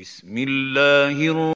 بسم الله